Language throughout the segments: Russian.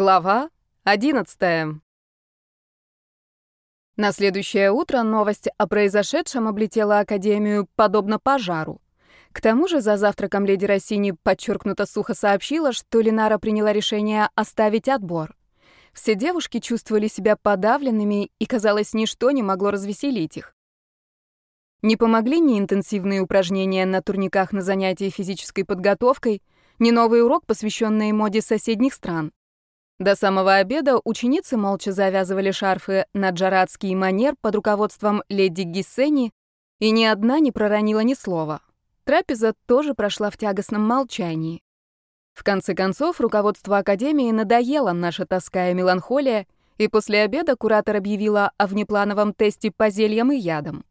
Глава 11. На следующее утро новость о произошедшем облетела Академию подобно пожару. К тому же за завтраком леди Россини подчеркнуто сухо сообщила, что Ленара приняла решение оставить отбор. Все девушки чувствовали себя подавленными, и, казалось, ничто не могло развеселить их. Не помогли ни интенсивные упражнения на турниках на занятии физической подготовкой, ни новый урок, посвященный моде соседних стран. До самого обеда ученицы молча завязывали шарфы на джарадский манер под руководством леди Гиссени, и ни одна не проронила ни слова. Трапеза тоже прошла в тягостном молчании. В конце концов, руководство Академии надоело наша тоска и меланхолия, и после обеда куратор объявила о внеплановом тесте по зельям и ядам.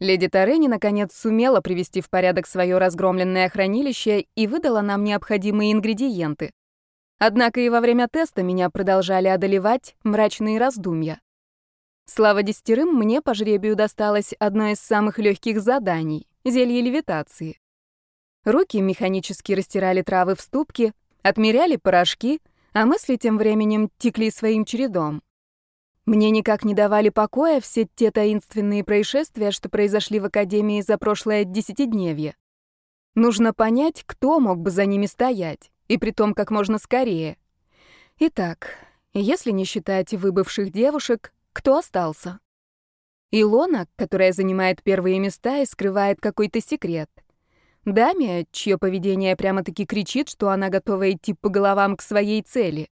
Леди Тарени, наконец, сумела привести в порядок свое разгромленное хранилище и выдала нам необходимые ингредиенты. Однако и во время теста меня продолжали одолевать мрачные раздумья. Слава десятерым, мне по жребию досталось одно из самых легких заданий — зелье левитации. Руки механически растирали травы в ступке, отмеряли порошки, а мысли тем временем текли своим чередом. Мне никак не давали покоя все те таинственные происшествия, что произошли в Академии за прошлое десятидневье. Нужно понять, кто мог бы за ними стоять и притом как можно скорее. Итак, если не считать выбывших девушек, кто остался? Илона, которая занимает первые места и скрывает какой-то секрет. Дамия, чье поведение прямо-таки кричит, что она готова идти по головам к своей цели.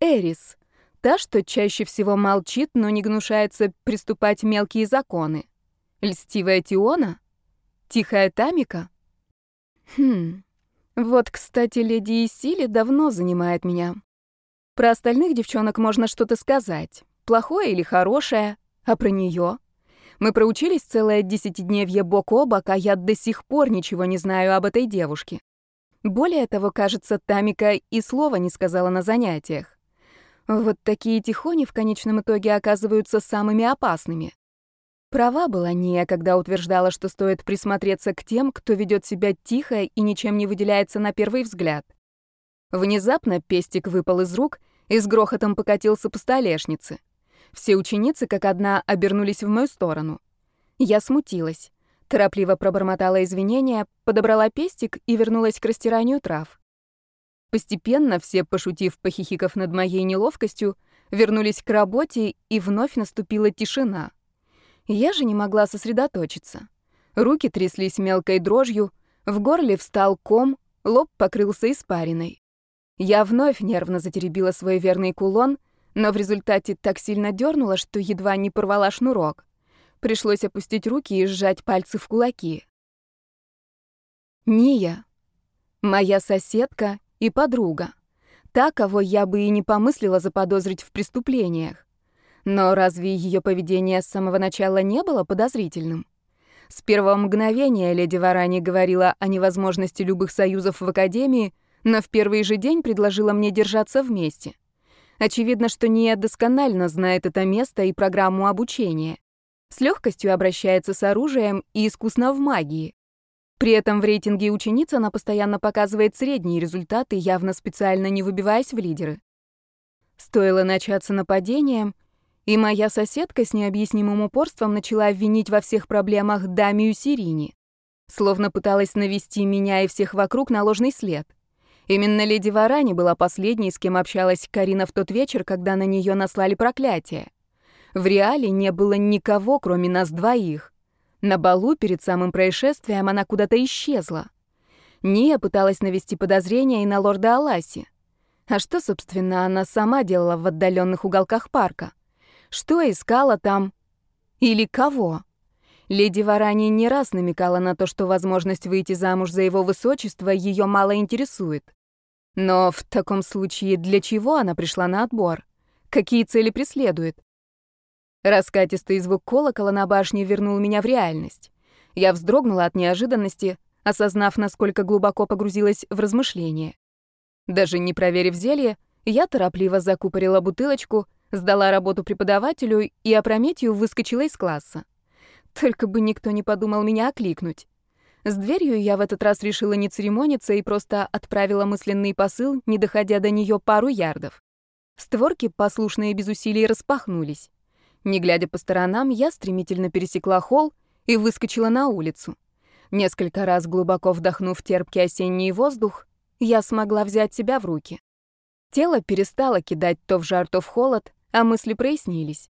Эрис, та, что чаще всего молчит, но не гнушается приступать мелкие законы. Льстивая Тиона? Тихая Тамика? Хм, вот, кстати, леди Исили давно занимает меня. Про остальных девчонок можно что-то сказать. Плохое или хорошее. А про нее? Мы проучились целое десятидневье бок о бок, а я до сих пор ничего не знаю об этой девушке. Более того, кажется, Тамика и слова не сказала на занятиях. Вот такие тихони в конечном итоге оказываются самыми опасными. Права была Ния, когда утверждала, что стоит присмотреться к тем, кто ведет себя тихо и ничем не выделяется на первый взгляд. Внезапно пестик выпал из рук и с грохотом покатился по столешнице. Все ученицы, как одна, обернулись в мою сторону. Я смутилась. Торопливо пробормотала извинения, подобрала пестик и вернулась к растиранию трав. Постепенно все, пошутив, похихиков над моей неловкостью, вернулись к работе, и вновь наступила тишина — я же не могла сосредоточиться. Руки тряслись мелкой дрожью, в горле встал ком, лоб покрылся испариной. Я вновь нервно затеребила свой верный кулон, но в результате так сильно дернула, что едва не порвала шнурок. Пришлось опустить руки и сжать пальцы в кулаки. Ния. Моя соседка и подруга. Та, кого я бы и не помыслила заподозрить в преступлениях. Но разве ее поведение с самого начала не было подозрительным? С первого мгновения леди Варани говорила о невозможности любых союзов в Академии, но в первый же день предложила мне держаться вместе. Очевидно, что Ния досконально знает это место и программу обучения. С легкостью обращается с оружием и искусно в магии. При этом в рейтинге учениц она постоянно показывает средние результаты, явно специально не выбиваясь в лидеры. Стоило начаться нападением — и моя соседка с необъяснимым упорством начала обвинить во всех проблемах Дамию Сирини. Словно пыталась навести меня и всех вокруг на ложный след. Именно леди Варани была последней, с кем общалась Карина в тот вечер, когда на нее наслали проклятие. В реале не было никого, кроме нас двоих. На балу перед самым происшествием она куда-то исчезла. Ния пыталась навести подозрения и на лорда Аласи. А что, собственно, она сама делала в отдаленных уголках парка? Что искала там? Или кого? Леди Варани не раз намекала на то, что возможность выйти замуж за его высочество ее мало интересует. Но в таком случае для чего она пришла на отбор? Какие цели преследует? Раскатистый звук колокола на башне вернул меня в реальность. Я вздрогнула от неожиданности, осознав, насколько глубоко погрузилась в размышления. Даже не проверив зелье, я торопливо закупорила бутылочку — Сдала работу преподавателю и опрометью выскочила из класса. Только бы никто не подумал меня окликнуть. С дверью я в этот раз решила не церемониться и просто отправила мысленный посыл, не доходя до нее пару ярдов. Створки, послушные без усилий, распахнулись. Не глядя по сторонам, я стремительно пересекла холл и выскочила на улицу. Несколько раз глубоко вдохнув терпкий осенний воздух, я смогла взять себя в руки. Тело перестало кидать то в жар, то в холод, а мысли прояснились.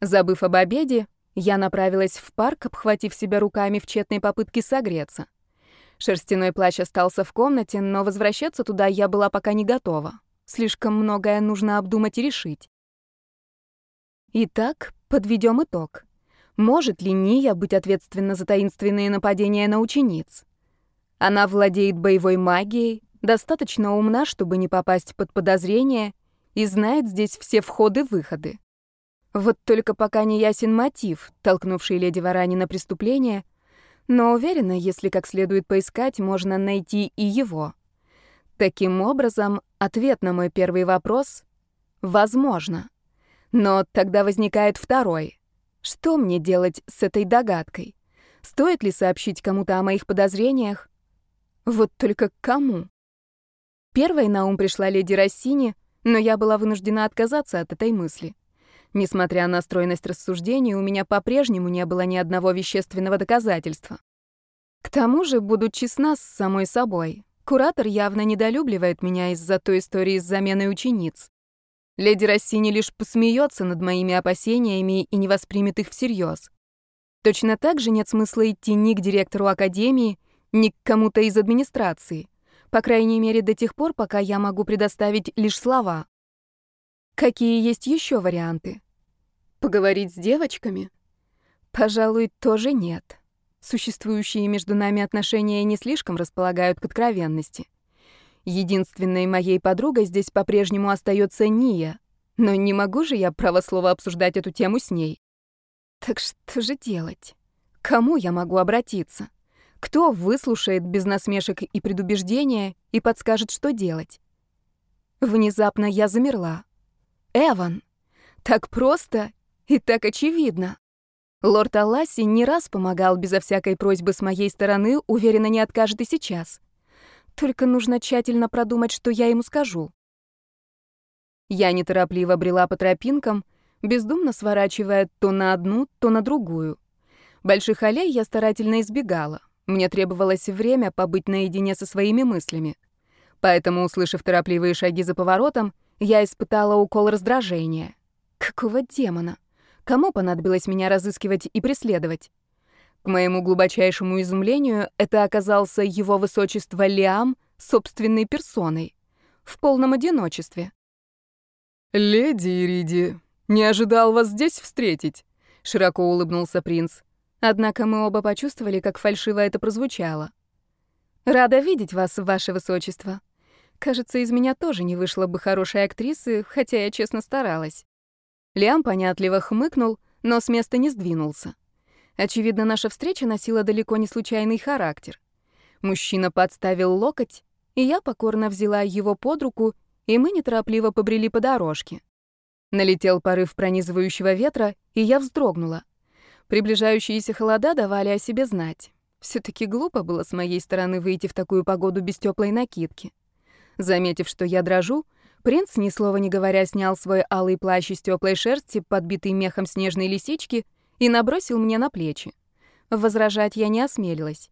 Забыв об обеде, я направилась в парк, обхватив себя руками в тщетной попытке согреться. Шерстяной плащ остался в комнате, но возвращаться туда я была пока не готова. Слишком многое нужно обдумать и решить. Итак, подведем итог. Может ли Ния быть ответственна за таинственные нападения на учениц? Она владеет боевой магией, достаточно умна, чтобы не попасть под подозрение, и знает здесь все входы-выходы. Вот только пока не ясен мотив, толкнувший леди Варани на преступление, но уверена, если как следует поискать, можно найти и его. Таким образом, ответ на мой первый вопрос — возможно. Но тогда возникает второй. Что мне делать с этой догадкой? Стоит ли сообщить кому-то о моих подозрениях? Вот только кому? Первой на ум пришла леди Рассини, но я была вынуждена отказаться от этой мысли. Несмотря на стройность рассуждений, у меня по-прежнему не было ни одного вещественного доказательства. К тому же, буду честна с самой собой, куратор явно недолюбливает меня из-за той истории с заменой учениц. Леди Рассини лишь посмеется над моими опасениями и не воспримет их всерьез. Точно так же нет смысла идти ни к директору академии, ни к кому-то из администрации. По крайней мере, до тех пор, пока я могу предоставить лишь слова. Какие есть еще варианты? Поговорить с девочками? Пожалуй, тоже нет. Существующие между нами отношения не слишком располагают к откровенности. Единственной моей подругой здесь по-прежнему остается Ния, но не могу же я право слова обсуждать эту тему с ней. Так что же делать? Кому я могу обратиться? Кто выслушает без насмешек и предубеждения и подскажет, что делать? Внезапно я замерла. Эван. Так просто и так очевидно. Лорд Алласи не раз помогал безо всякой просьбы с моей стороны, уверенно не откажет и сейчас. Только нужно тщательно продумать, что я ему скажу. Я неторопливо брела по тропинкам, бездумно сворачивая то на одну, то на другую. Больших аллей я старательно избегала. Мне требовалось время побыть наедине со своими мыслями. Поэтому, услышав торопливые шаги за поворотом, я испытала укол раздражения. Какого демона? Кому понадобилось меня разыскивать и преследовать? К моему глубочайшему изумлению, это оказался его высочество Лиам собственной персоной, в полном одиночестве. «Леди Ириди, не ожидал вас здесь встретить», — широко улыбнулся принц. Однако мы оба почувствовали, как фальшиво это прозвучало. «Рада видеть вас, ваше высочество», Кажется, из меня тоже не вышло бы хорошей актрисы, хотя я честно старалась. Лиам понятливо хмыкнул, но с места не сдвинулся. Очевидно, наша встреча носила далеко не случайный характер. Мужчина подставил локоть, и я покорно взяла его под руку, и мы неторопливо побрели по дорожке. Налетел порыв пронизывающего ветра, и я вздрогнула. Приближающиеся холода давали о себе знать. все таки глупо было с моей стороны выйти в такую погоду без теплой накидки. Заметив, что я дрожу, принц, ни слова не говоря, снял свой алый плащ из теплой шерсти, подбитый мехом снежной лисички, и набросил мне на плечи. Возражать я не осмелилась.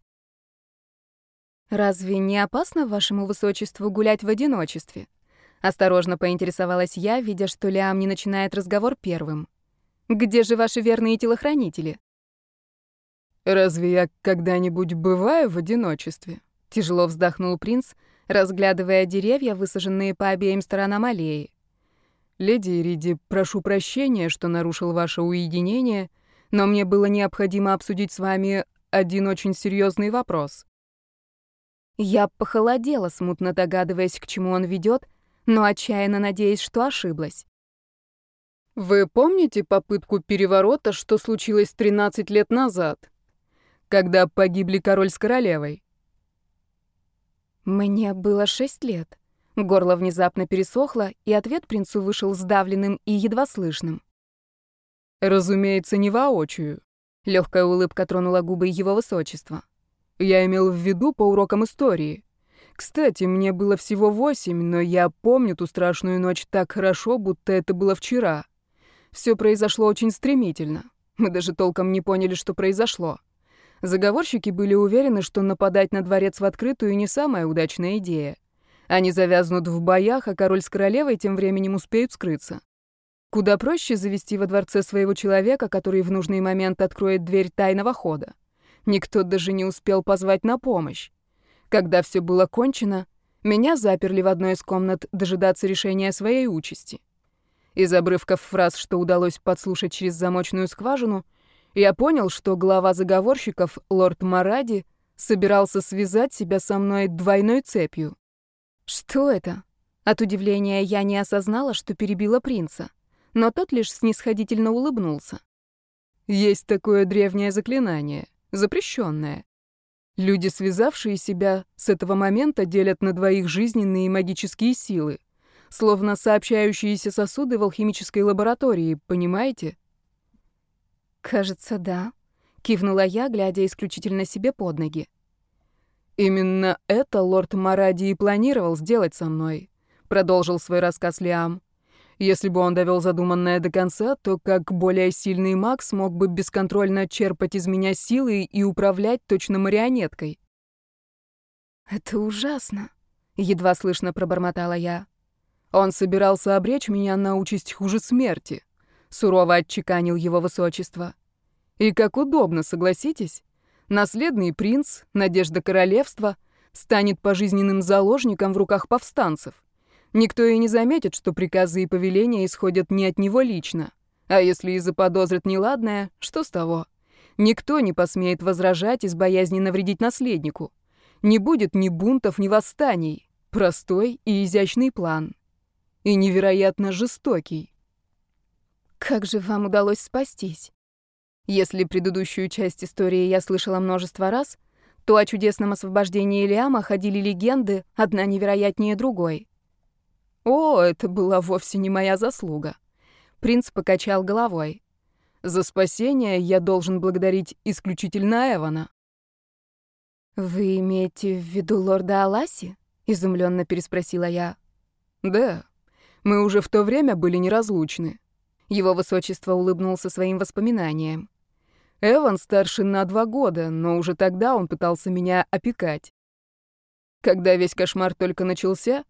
«Разве не опасно вашему высочеству гулять в одиночестве?» Осторожно поинтересовалась я, видя, что Лиам не начинает разговор первым. «Где же ваши верные телохранители?» «Разве я когда-нибудь бываю в одиночестве?» Тяжело вздохнул принц, разглядывая деревья, высаженные по обеим сторонам аллеи. «Леди Ириди, прошу прощения, что нарушил ваше уединение, но мне было необходимо обсудить с вами один очень серьезный вопрос». Я похолодела, смутно догадываясь, к чему он ведет, но отчаянно надеясь, что ошиблась. «Вы помните попытку переворота, что случилось 13 лет назад, когда погибли король с королевой?» Мне было шесть лет. Горло внезапно пересохло, и ответ принцу вышел сдавленным и едва слышным. «Разумеется, не воочию». Легкая улыбка тронула губы его высочества. «Я имел в виду по урокам истории. Кстати, мне было всего восемь, но я помню ту страшную ночь так хорошо, будто это было вчера. Все произошло очень стремительно. Мы даже толком не поняли, что произошло. Заговорщики были уверены, что нападать на дворец в открытую не самая удачная идея. Они завязнут в боях, а король с королевой тем временем успеют скрыться. Куда проще завести во дворце своего человека, который в нужный момент откроет дверь тайного хода. Никто даже не успел позвать на помощь. Когда все было кончено, меня заперли в одной из комнат дожидаться решения своей участи. Из обрывков фраз, что удалось подслушать через замочную скважину, я понял, что глава заговорщиков, лорд Маради, собирался связать себя со мной двойной цепью. Что это? От удивления я не осознала, что перебила принца, но тот лишь снисходительно улыбнулся. Есть такое древнее заклинание, запрещенное. Люди, связавшие себя с этого момента, делят на двоих жизненные и магические силы, словно сообщающиеся сосуды в алхимической лаборатории, понимаете? Кажется, да, кивнула я, глядя исключительно себе под ноги. Именно это лорд Маради и планировал сделать со мной, продолжил свой рассказ Лиам. Если бы он довел задуманное до конца, то как более сильный маг смог бы бесконтрольно черпать из меня силы и управлять точно марионеткой. «Это ужасно», — едва слышно пробормотала я. «Он собирался обречь меня на участь хуже смерти», — сурово отчеканил его высочество. «И как удобно, согласитесь? Наследный принц, надежда королевства, станет пожизненным заложником в руках повстанцев. Никто и не заметит, что приказы и повеления исходят не от него лично. А если и заподозрит неладное, что с того? Никто не посмеет возражать из боязни навредить наследнику. Не будет ни бунтов, ни восстаний. Простой и изящный план. И невероятно жестокий. Как же вам удалось спастись? Если предыдущую часть истории я слышала множество раз, то о чудесном освобождении Лиама ходили легенды, одна невероятнее другой. О, это была вовсе не моя заслуга. Принц покачал головой. За спасение я должен благодарить исключительно Эвана. Вы имеете в виду лорда Аласи? изумленно переспросила я. Да. Мы уже в то время были неразлучны. Его высочество улыбнулся своим воспоминаниям. Эван старше на два года, но уже тогда он пытался меня опекать. Когда весь кошмар только начался,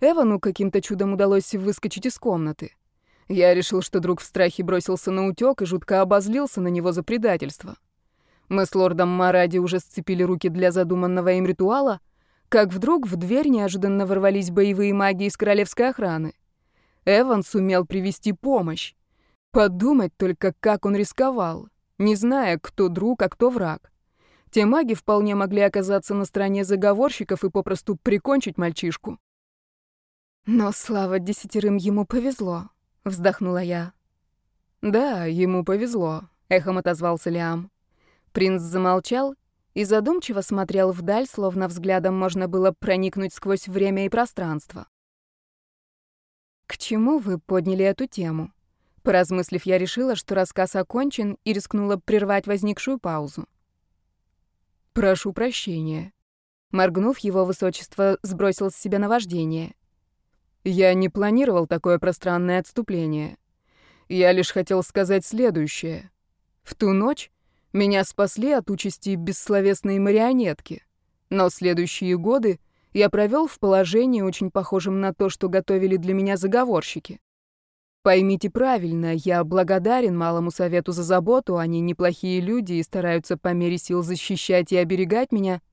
Эвану каким-то чудом удалось выскочить из комнаты. Я решил, что друг в страхе бросился на утёк и жутко обозлился на него за предательство. Мы с лордом Маради уже сцепили руки для задуманного им ритуала, как вдруг в дверь неожиданно ворвались боевые маги из королевской охраны. Эван сумел привести помощь. Подумать только, как он рисковал, не зная, кто друг, а кто враг. Те маги вполне могли оказаться на стороне заговорщиков и попросту прикончить мальчишку. Но слава десятерым ему повезло, вздохнула я. Да, ему повезло, эхом отозвался Лиам. Принц замолчал и задумчиво смотрел вдаль, словно взглядом можно было проникнуть сквозь время и пространство. К чему вы подняли эту тему? Поразмыслив, я решила, что рассказ окончен, и рискнула прервать возникшую паузу. «Прошу прощения». Моргнув, его высочество сбросил с себя наваждение. Я не планировал такое пространное отступление. Я лишь хотел сказать следующее. В ту ночь меня спасли от участи бессловесной марионетки, но следующие годы я провел в положении, очень похожем на то, что готовили для меня заговорщики. Поймите правильно, я благодарен малому совету за заботу, они неплохие люди и стараются по мере сил защищать и оберегать меня —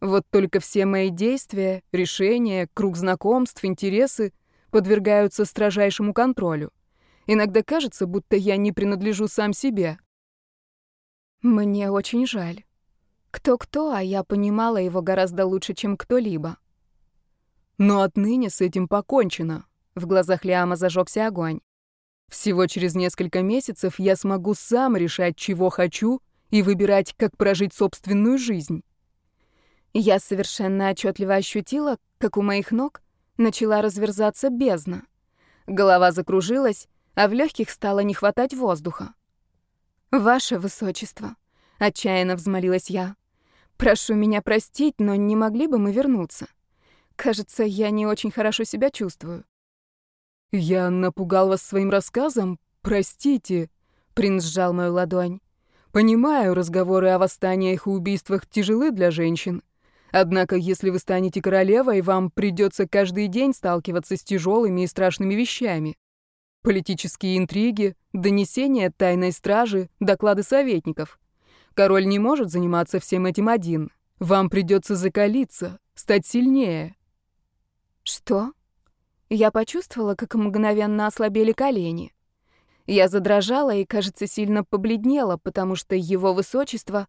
вот только все мои действия, решения, круг знакомств, интересы подвергаются строжайшему контролю. Иногда кажется, будто я не принадлежу сам себе. Мне очень жаль. Кто-кто, а я понимала его гораздо лучше, чем кто-либо. Но отныне с этим покончено. В глазах Лиама зажегся огонь. Всего через несколько месяцев я смогу сам решать, чего хочу, и выбирать, как прожить собственную жизнь. Я совершенно отчетливо ощутила, как у моих ног начала разверзаться бездна. Голова закружилась, а в легких стало не хватать воздуха. «Ваше высочество», — отчаянно взмолилась я, — «прошу меня простить, но не могли бы мы вернуться? Кажется, я не очень хорошо себя чувствую. Я напугал вас своим рассказом? Простите. Принц сжал мою ладонь. Понимаю, разговоры о восстаниях и убийствах тяжелы для женщин. Однако, если вы станете королевой, вам придется каждый день сталкиваться с тяжелыми и страшными вещами. Политические интриги, донесения тайной стражи, доклады советников. Король не может заниматься всем этим один. Вам придется закалиться, стать сильнее. Что? Я почувствовала, как мгновенно ослабели колени. Я задрожала и, кажется, сильно побледнела, потому что его высочество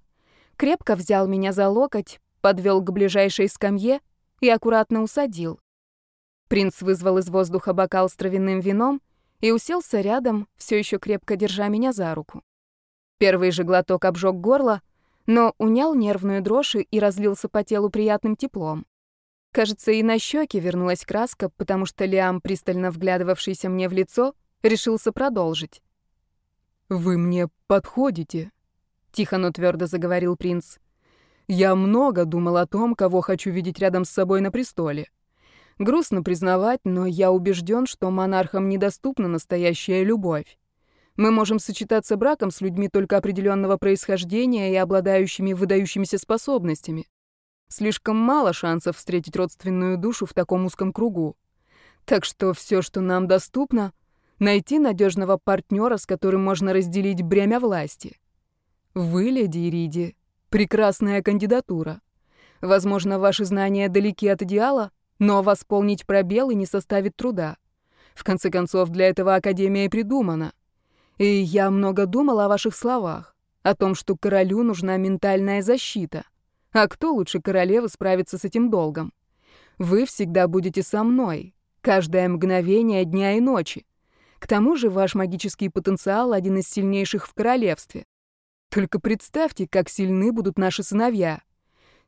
крепко взял меня за локоть, подвел к ближайшей скамье и аккуратно усадил. Принц вызвал из воздуха бокал с травяным вином и уселся рядом, все еще крепко держа меня за руку. Первый же глоток обжег горло, но унял нервную дрожь и разлился по телу приятным теплом. Кажется, и на щеки вернулась краска, потому что Лиам, пристально вглядывавшийся мне в лицо, решился продолжить. «Вы мне подходите», — тихо, но твердо заговорил принц. «Я много думал о том, кого хочу видеть рядом с собой на престоле. Грустно признавать, но я убежден, что монархам недоступна настоящая любовь. Мы можем сочетаться браком с людьми только определенного происхождения и обладающими выдающимися способностями. Слишком мало шансов встретить родственную душу в таком узком кругу. Так что все, что нам доступно, найти надежного партнера, с которым можно разделить бремя власти. Вы, леди Ириди, прекрасная кандидатура. Возможно, ваши знания далеки от идеала, но восполнить пробелы не составит труда. В конце концов, для этого Академия придумана. И я много думала о ваших словах, о том, что королю нужна ментальная защита. А кто лучше королевы справится с этим долгом? Вы всегда будете со мной, каждое мгновение дня и ночи. К тому же ваш магический потенциал один из сильнейших в королевстве. Только представьте, как сильны будут наши сыновья.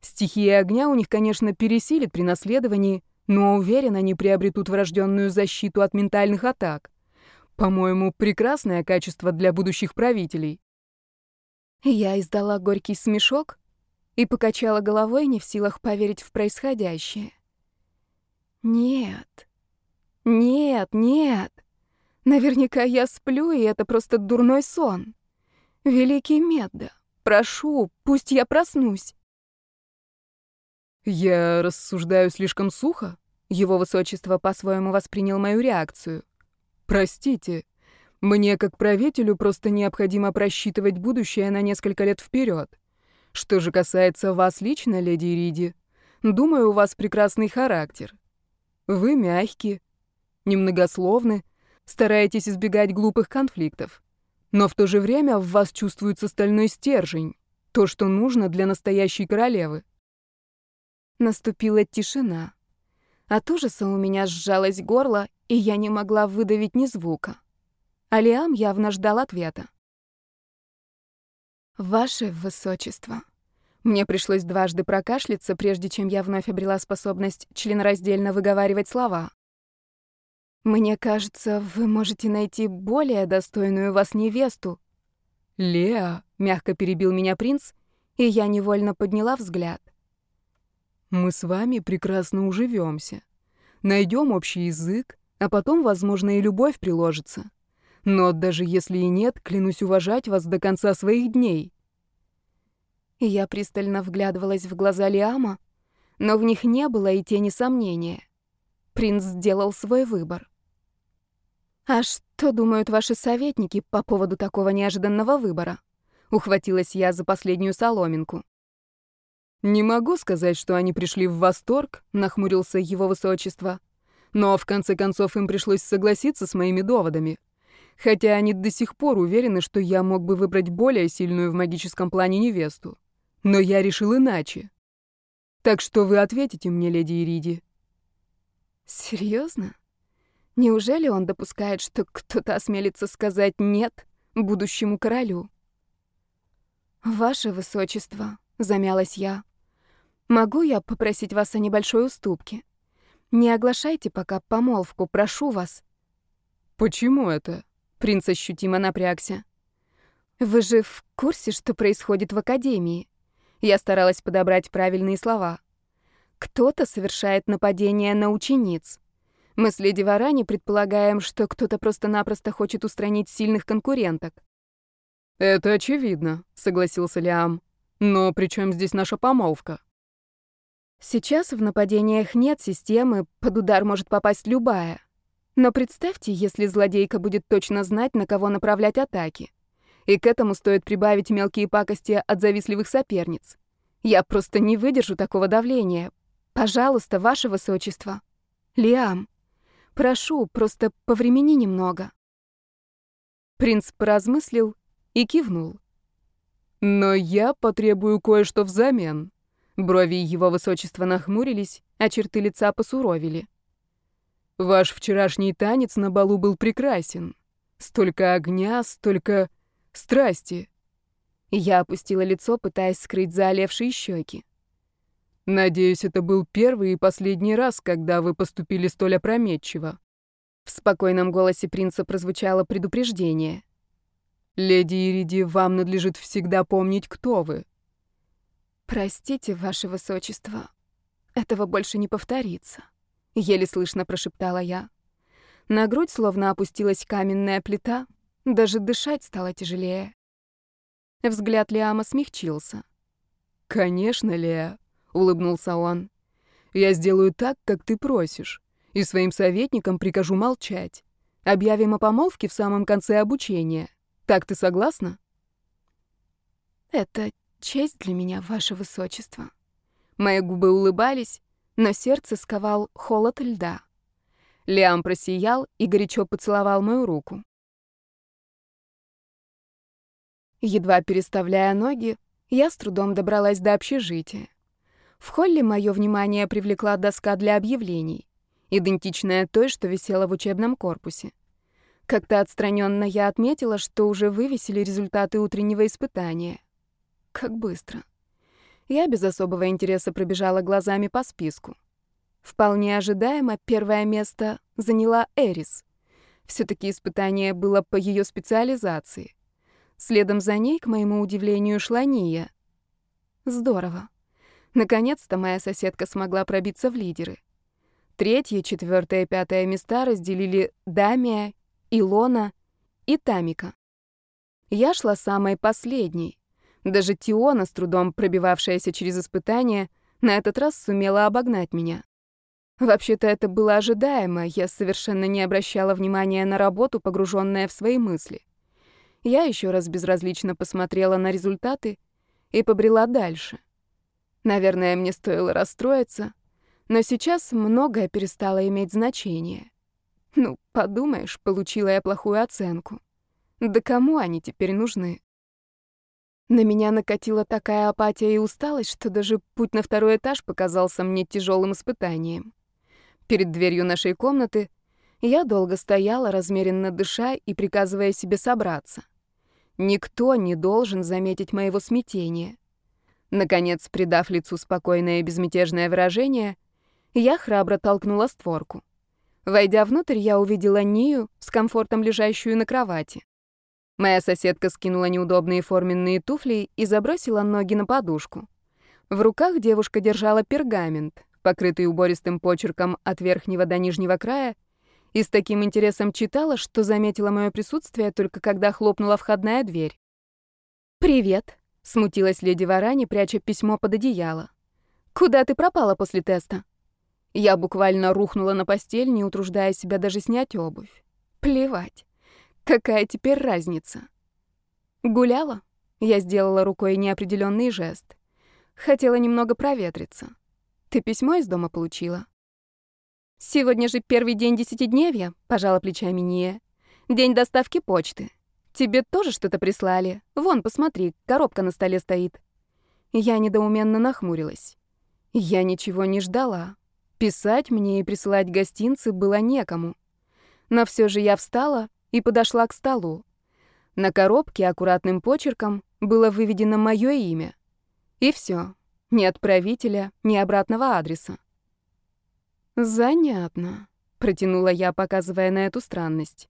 Стихия огня у них, конечно, пересилит при наследовании, но уверен, они приобретут врожденную защиту от ментальных атак. По-моему, прекрасное качество для будущих правителей. Я издала горький смешок и покачала головой, не в силах поверить в происходящее. Нет, нет, нет. Наверняка я сплю, и это просто дурной сон. Великий Медда, прошу, пусть я проснусь. Я рассуждаю слишком сухо. Его высочество по-своему воспринял мою реакцию. Простите, мне как правителю просто необходимо просчитывать будущее на несколько лет вперед. Что же касается вас лично, леди Риди, думаю, у вас прекрасный характер. Вы мягкие, немногословны, стараетесь избегать глупых конфликтов. Но в то же время в вас чувствуется стальной стержень, то, что нужно для настоящей королевы. Наступила тишина. От ужаса у меня сжалось горло, и я не могла выдавить ни звука. Алиам явно ждал ответа. «Ваше Высочество». Мне пришлось дважды прокашляться, прежде чем я вновь обрела способность членораздельно выговаривать слова. «Мне кажется, вы можете найти более достойную вас невесту». «Леа», — мягко перебил меня принц, и я невольно подняла взгляд. «Мы с вами прекрасно уживемся. Найдем общий язык, а потом, возможно, и любовь приложится. Но даже если и нет, клянусь уважать вас до конца своих дней. Я пристально вглядывалась в глаза Лиама, но в них не было и тени сомнения. Принц сделал свой выбор. «А что думают ваши советники по поводу такого неожиданного выбора?» Ухватилась я за последнюю соломинку. «Не могу сказать, что они пришли в восторг», — нахмурился его высочество. Но в конце концов им пришлось согласиться с моими доводами. Хотя они до сих пор уверены, что я мог бы выбрать более сильную в магическом плане невесту. Но я решил иначе. Так что вы ответите мне, леди Ириди. Серьезно? Неужели он допускает, что кто-то осмелится сказать «нет» будущему королю? «Ваше высочество», — замялась я, — «могу я попросить вас о небольшой уступке?» Не оглашайте пока помолвку, прошу вас. Почему это? Принц ощутимо напрягся. Вы же в курсе, что происходит в академии? Я старалась подобрать правильные слова. Кто-то совершает нападение на учениц. Мы с леди Варани предполагаем, что кто-то просто-напросто хочет устранить сильных конкуренток. «Это очевидно», — согласился Лиам. «Но при чем здесь наша помолвка?» Сейчас в нападениях нет системы, под удар может попасть любая. Но представьте, если злодейка будет точно знать, на кого направлять атаки. И к этому стоит прибавить мелкие пакости от завистливых соперниц. Я просто не выдержу такого давления. Пожалуйста, ваше высочество. Лиам. Прошу, просто повремени немного. Принц поразмыслил и кивнул. Но я потребую кое-что взамен. Брови его высочества нахмурились, а черты лица посуровили. Ваш вчерашний танец на балу был прекрасен. Столько огня, столько страсти. Я опустила лицо, пытаясь скрыть заолевшие щеки. Надеюсь, это был первый и последний раз, когда вы поступили столь опрометчиво. В спокойном голосе принца прозвучало предупреждение. Леди Ириди, вам надлежит всегда помнить, кто вы. Простите, ваше высочество. Этого больше не повторится, еле слышно прошептала я. На грудь словно опустилась каменная плита, даже дышать стало тяжелее. Взгляд Лиама смягчился. Конечно, Леа, — улыбнулся он. «Я сделаю так, как ты просишь, и своим советникам прикажу молчать. Объявим о помолвке в самом конце обучения. Так ты согласна?» «Это честь для меня, ваше высочество». Мои губы улыбались, но сердце сковал холод льда. Лиам просиял и горячо поцеловал мою руку. Едва переставляя ноги, я с трудом добралась до общежития. В холле мое внимание привлекла доска для объявлений, идентичная той, что висела в учебном корпусе. Как-то отстраненно я отметила, что уже вывесили результаты утреннего испытания. Как быстро. Я без особого интереса пробежала глазами по списку. Вполне ожидаемо первое место заняла Эрис. все таки испытание было по ее специализации. Следом за ней, к моему удивлению, шла Ния. Здорово. Наконец-то моя соседка смогла пробиться в лидеры. Третье, четвертое пятое места разделили Дамия, Илона и Тамика. Я шла самой последней. Даже Тиона, с трудом пробивавшаяся через испытания, на этот раз сумела обогнать меня. Вообще-то это было ожидаемо, я совершенно не обращала внимания на работу, погруженная в свои мысли. Я еще раз безразлично посмотрела на результаты и побрела дальше. Наверное, мне стоило расстроиться, но сейчас многое перестало иметь значение. Ну, подумаешь, получила я плохую оценку. Да кому они теперь нужны? На меня накатила такая апатия и усталость, что даже путь на второй этаж показался мне тяжелым испытанием. Перед дверью нашей комнаты я долго стояла, размеренно дыша и приказывая себе собраться. Никто не должен заметить моего смятения. Наконец, придав лицу спокойное и безмятежное выражение, я храбро толкнула створку. Войдя внутрь, я увидела Нию с комфортом лежащую на кровати. Моя соседка скинула неудобные форменные туфли и забросила ноги на подушку. В руках девушка держала пергамент, покрытый убористым почерком от верхнего до нижнего края, и с таким интересом читала, что заметила мое присутствие только когда хлопнула входная дверь. «Привет», Смутилась леди Варани, пряча письмо под одеяло. «Куда ты пропала после теста?» Я буквально рухнула на постель, не утруждая себя даже снять обувь. Плевать. Какая теперь разница? Гуляла? Я сделала рукой неопределенный жест. Хотела немного проветриться. Ты письмо из дома получила? Сегодня же первый день десятидневья, пожала плечами Ния. День доставки почты. Тебе тоже что-то прислали? Вон, посмотри, коробка на столе стоит. Я недоуменно нахмурилась. Я ничего не ждала. Писать мне и присылать гостинцы было некому. Но все же я встала и подошла к столу. На коробке аккуратным почерком было выведено мое имя. И все. Ни отправителя, ни обратного адреса. «Занятно», — протянула я, показывая на эту странность.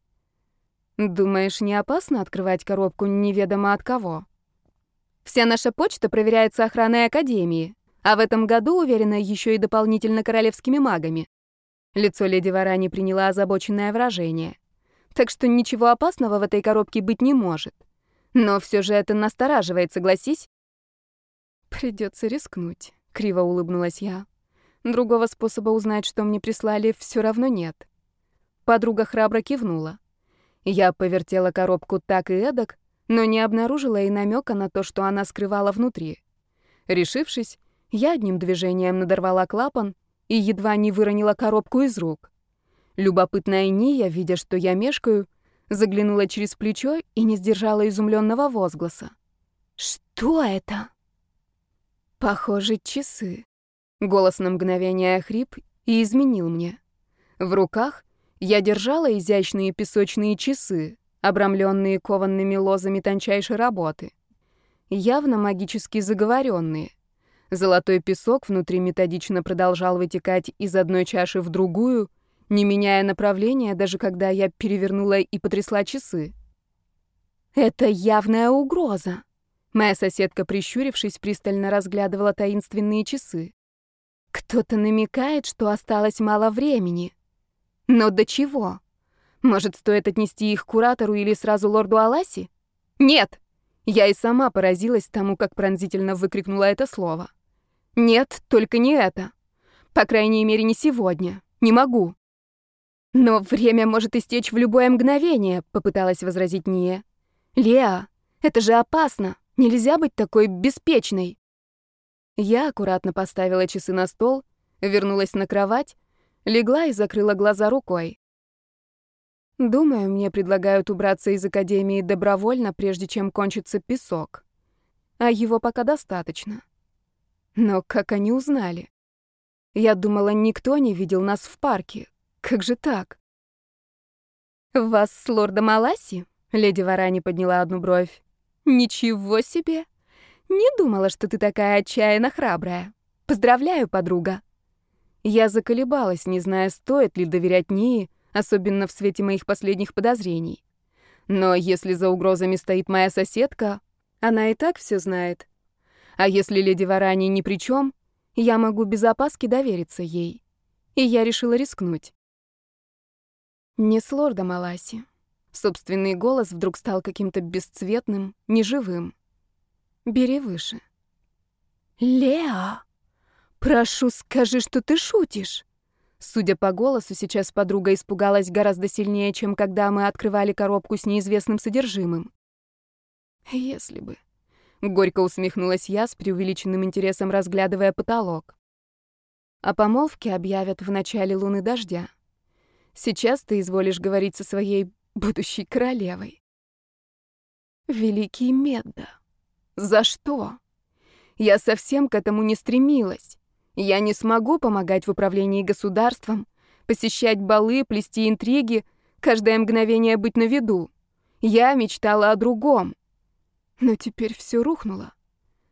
Думаешь, не опасно открывать коробку неведомо от кого? Вся наша почта проверяется охраной Академии, А в этом году, уверена, еще и дополнительно королевскими магами. Лицо леди Варани приняло озабоченное выражение. Так что ничего опасного в этой коробке быть не может. Но все же это настораживает, согласись? Придется рискнуть, криво улыбнулась я. Другого способа узнать, что мне прислали, все равно нет. Подруга храбро кивнула. Я повертела коробку так и эдак, но не обнаружила и намека на то, что она скрывала внутри. Решившись, я одним движением надорвала клапан и едва не выронила коробку из рук. Любопытная Ния, видя, что я мешкаю, заглянула через плечо и не сдержала изумленного возгласа. «Что это?» «Похоже, часы». Голос на мгновение охрип и изменил мне. В руках я держала изящные песочные часы, обрамленные кованными лозами тончайшей работы. Явно магически заговоренные. Золотой песок внутри методично продолжал вытекать из одной чаши в другую, не меняя направления, даже когда я перевернула и потрясла часы. «Это явная угроза!» Моя соседка, прищурившись, пристально разглядывала таинственные часы. «Кто-то намекает, что осталось мало времени. Но до чего? Может, стоит отнести их куратору или сразу лорду Аласи? Нет! Я и сама поразилась тому, как пронзительно выкрикнула это слово. Нет, только не это. По крайней мере, не сегодня. Не могу. Но время может истечь в любое мгновение, попыталась возразить Ния. Леа, это же опасно. Нельзя быть такой беспечной. Я аккуратно поставила часы на стол, вернулась на кровать, легла и закрыла глаза рукой. Думаю, мне предлагают убраться из академии добровольно, прежде чем кончится песок. А его пока достаточно. Но как они узнали? Я думала, никто не видел нас в парке. Как же так? «Вас с лордом Аласи?» — леди Варани подняла одну бровь. «Ничего себе! Не думала, что ты такая отчаянно храбрая. Поздравляю, подруга!» Я заколебалась, не зная, стоит ли доверять Нии, особенно в свете моих последних подозрений. Но если за угрозами стоит моя соседка, она и так все знает. А если леди Варани ни при чем, я могу без опаски довериться ей. И я решила рискнуть. Не с лордом Аласи. Собственный голос вдруг стал каким-то бесцветным, неживым. Бери выше. «Леа, прошу, скажи, что ты шутишь!» Судя по голосу, сейчас подруга испугалась гораздо сильнее, чем когда мы открывали коробку с неизвестным содержимым. Если бы. Горько усмехнулась я с преувеличенным интересом, разглядывая потолок. О помолвке объявят в начале луны дождя. Сейчас ты изволишь говорить со своей будущей королевой. Великий Медда. За что? Я совсем к этому не стремилась. Я не смогу помогать в управлении государством, посещать балы, плести интриги, каждое мгновение быть на виду. Я мечтала о другом. Но теперь все рухнуло.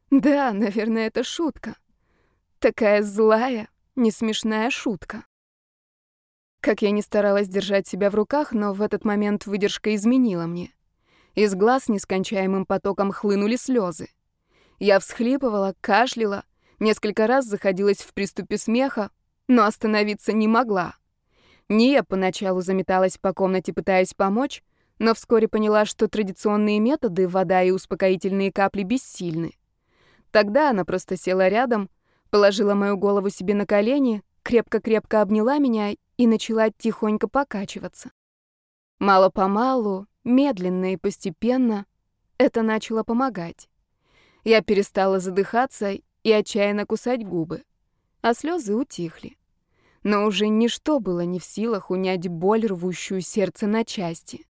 Да, наверное, это шутка. Такая злая, несмешная шутка. Как я не старалась держать себя в руках, но в этот момент выдержка изменила мне. Из глаз нескончаемым потоком хлынули слезы. Я всхлипывала, кашляла, Несколько раз заходилась в приступе смеха, но остановиться не могла. Ния поначалу заметалась по комнате, пытаясь помочь, но вскоре поняла, что традиционные методы, вода и успокоительные капли, бессильны. Тогда она просто села рядом, положила мою голову себе на колени, крепко-крепко обняла меня и начала тихонько покачиваться. Мало-помалу, медленно и постепенно это начало помогать. Я перестала задыхаться и отчаянно кусать губы, а слезы утихли. Но уже ничто было не в силах унять боль, рвущую сердце на части.